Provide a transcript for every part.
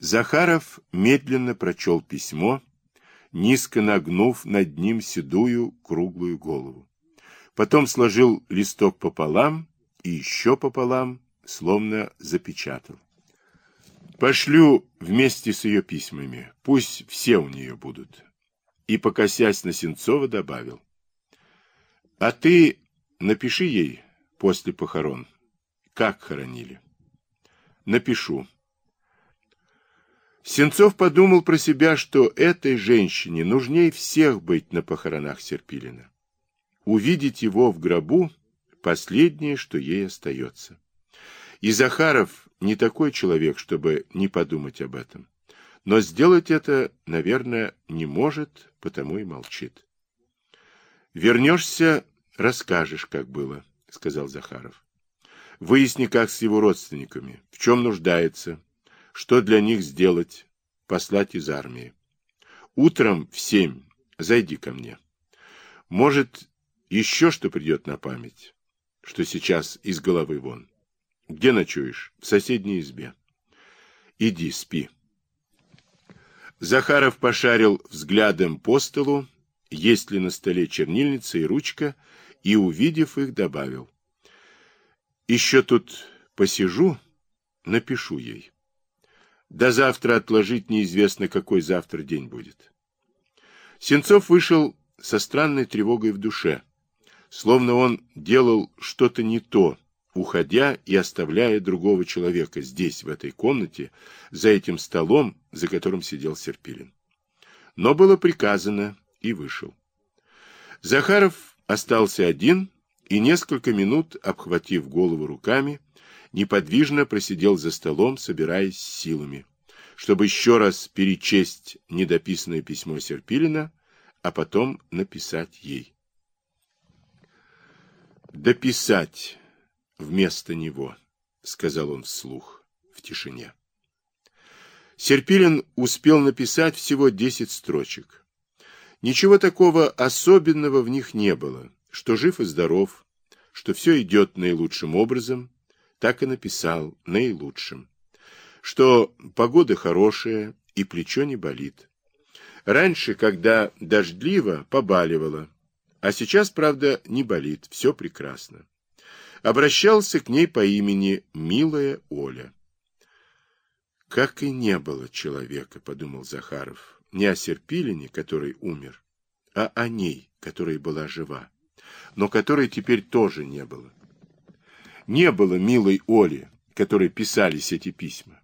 Захаров медленно прочел письмо, низко нагнув над ним седую круглую голову. Потом сложил листок пополам и еще пополам, словно запечатал. Пошлю вместе с ее письмами, пусть все у нее будут. И, покосясь на Сенцова, добавил. А ты напиши ей после похорон, как хоронили. Напишу. Сенцов подумал про себя, что этой женщине нужнее всех быть на похоронах Серпилина. Увидеть его в гробу – последнее, что ей остается. И Захаров не такой человек, чтобы не подумать об этом. Но сделать это, наверное, не может, потому и молчит. «Вернешься, расскажешь, как было», — сказал Захаров. «Выясни, как с его родственниками, в чем нуждается, что для них сделать, послать из армии. Утром в семь зайди ко мне. Может, еще что придет на память, что сейчас из головы вон. Где ночуешь? В соседней избе. Иди, спи. Захаров пошарил взглядом по столу, есть ли на столе чернильница и ручка, и, увидев их, добавил. Еще тут посижу, напишу ей. До завтра отложить неизвестно, какой завтра день будет. Сенцов вышел со странной тревогой в душе, словно он делал что-то не то, уходя и оставляя другого человека здесь, в этой комнате, за этим столом, за которым сидел Серпилин. Но было приказано и вышел. Захаров остался один и несколько минут, обхватив голову руками, неподвижно просидел за столом, собираясь силами, чтобы еще раз перечесть недописанное письмо Серпилина, а потом написать ей. «Дописать вместо него», — сказал он вслух, в тишине. Серпилин успел написать всего десять строчек. Ничего такого особенного в них не было, что жив и здоров, что все идет наилучшим образом, так и написал наилучшим. Что погода хорошая и плечо не болит. Раньше, когда дождливо, побаливало, а сейчас, правда, не болит, все прекрасно. Обращался к ней по имени «Милая Оля». «Как и не было человека», — подумал Захаров, — «не о Серпилине, который умер, а о ней, которая была жива, но которой теперь тоже не было. Не было милой Оли, которой писались эти письма.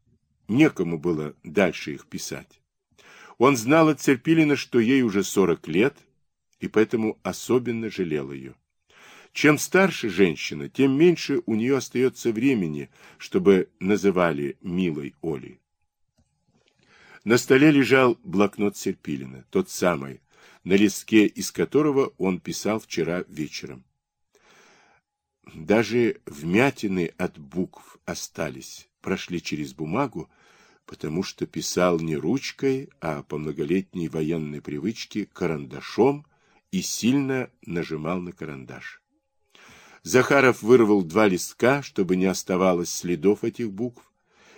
Некому было дальше их писать. Он знал от Церпилина, что ей уже 40 лет, и поэтому особенно жалел ее. Чем старше женщина, тем меньше у нее остается времени, чтобы называли милой Олей. На столе лежал блокнот Серпилина, тот самый, на листке из которого он писал вчера вечером. Даже вмятины от букв остались, прошли через бумагу, потому что писал не ручкой, а по многолетней военной привычке карандашом и сильно нажимал на карандаш. Захаров вырвал два листка, чтобы не оставалось следов этих букв,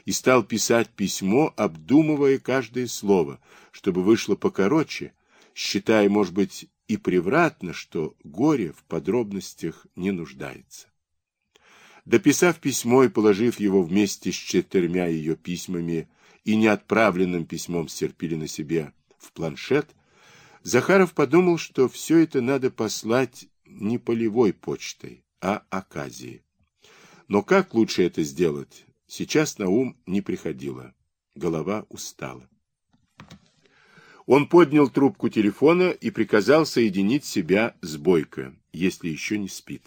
и стал писать письмо, обдумывая каждое слово, чтобы вышло покороче, считая, может быть, и превратно, что горе в подробностях не нуждается. Дописав письмо и положив его вместе с четырьмя ее письмами и неотправленным письмом Серпилина себе в планшет, Захаров подумал, что все это надо послать не полевой почтой, а оказией. Но как лучше это сделать, сейчас на ум не приходило. Голова устала. Он поднял трубку телефона и приказал соединить себя с Бойко, если еще не спит.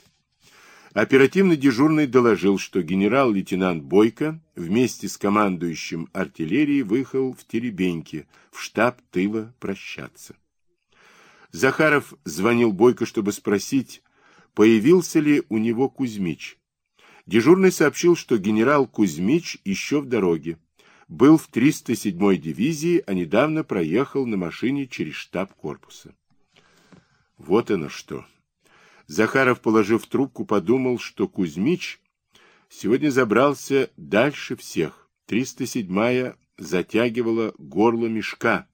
Оперативный дежурный доложил, что генерал-лейтенант Бойко вместе с командующим артиллерией выехал в Теребеньке, в штаб тыла прощаться. Захаров звонил Бойко, чтобы спросить, появился ли у него Кузьмич. Дежурный сообщил, что генерал Кузьмич еще в дороге был в 307-й дивизии, а недавно проехал на машине через штаб корпуса. Вот оно что. Захаров, положив трубку, подумал, что Кузьмич сегодня забрался дальше всех. 307-я затягивала горло мешка,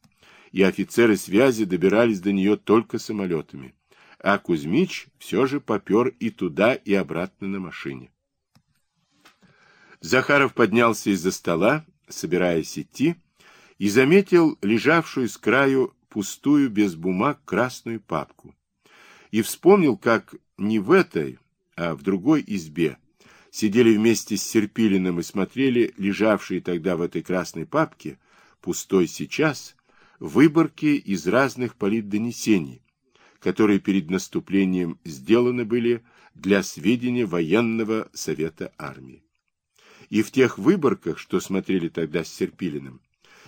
и офицеры связи добирались до нее только самолетами. А Кузьмич все же попер и туда, и обратно на машине. Захаров поднялся из-за стола, собираясь идти, и заметил лежавшую с краю пустую без бумаг красную папку. И вспомнил, как не в этой, а в другой избе сидели вместе с Серпилиным и смотрели лежавшие тогда в этой красной папке, пустой сейчас, выборки из разных политдонесений, которые перед наступлением сделаны были для сведения военного совета армии. И в тех выборках, что смотрели тогда с Серпилиным,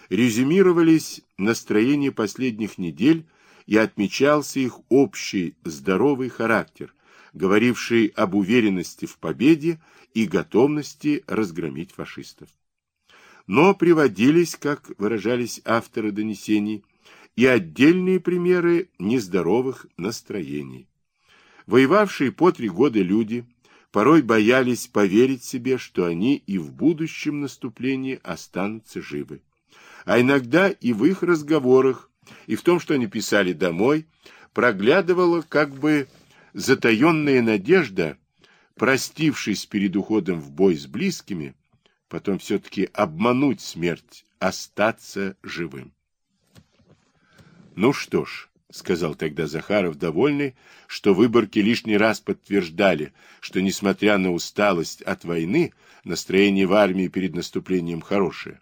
резюмировались настроения последних недель и отмечался их общий здоровый характер, говоривший об уверенности в победе и готовности разгромить фашистов. Но приводились, как выражались авторы донесений, и отдельные примеры нездоровых настроений. Воевавшие по три года люди порой боялись поверить себе, что они и в будущем наступлении останутся живы а иногда и в их разговорах, и в том, что они писали домой, проглядывала как бы затаенная надежда, простившись перед уходом в бой с близкими, потом все-таки обмануть смерть, остаться живым. Ну что ж, — сказал тогда Захаров, довольный, что выборки лишний раз подтверждали, что, несмотря на усталость от войны, настроение в армии перед наступлением хорошее.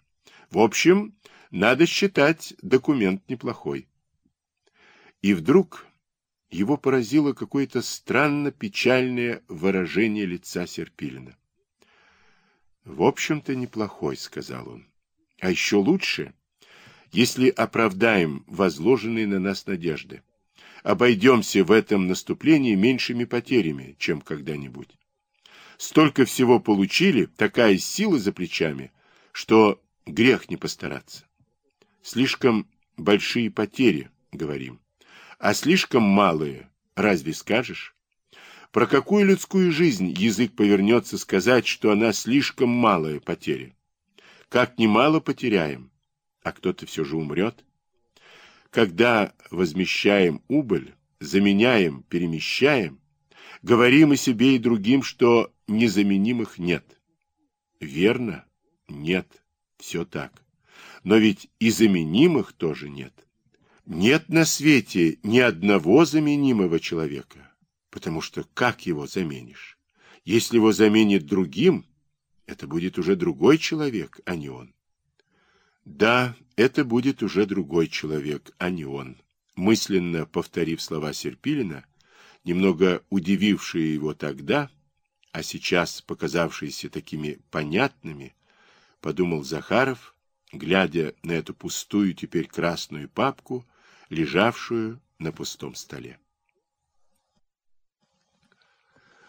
В общем, надо считать, документ неплохой. И вдруг его поразило какое-то странно печальное выражение лица Серпилина. «В общем-то, неплохой», — сказал он. «А еще лучше, если оправдаем возложенные на нас надежды. Обойдемся в этом наступлении меньшими потерями, чем когда-нибудь. Столько всего получили, такая сила за плечами, что грех не постараться. Слишком большие потери, говорим. А слишком малые, разве скажешь? Про какую людскую жизнь язык повернется сказать, что она слишком малая потеря? Как немало потеряем, а кто-то все же умрет. Когда возмещаем убыль, заменяем, перемещаем, говорим и себе, и другим, что незаменимых нет. Верно? Нет. Все так. Но ведь и заменимых тоже нет. Нет на свете ни одного заменимого человека, потому что как его заменишь? Если его заменит другим, это будет уже другой человек, а не он. Да, это будет уже другой человек, а не он. Мысленно повторив слова Серпилина, немного удивившие его тогда, а сейчас показавшиеся такими понятными, подумал Захаров, глядя на эту пустую теперь красную папку, лежавшую на пустом столе.